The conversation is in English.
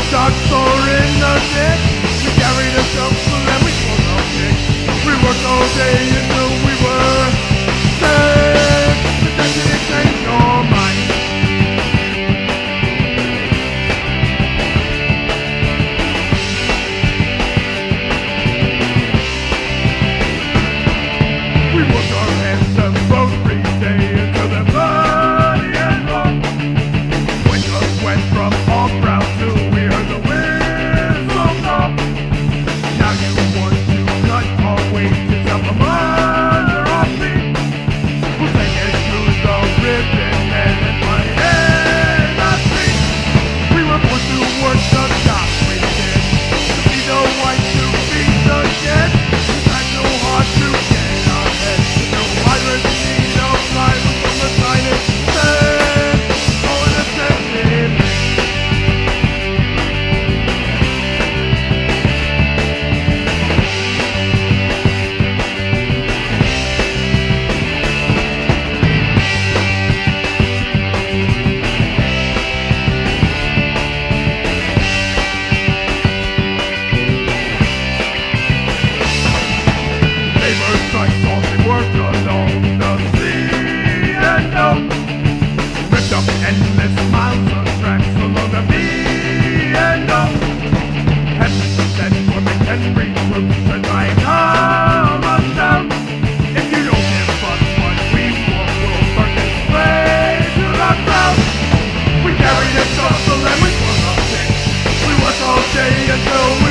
sore in the neck. We carry the shovel and we pull our dick. We work all day we no know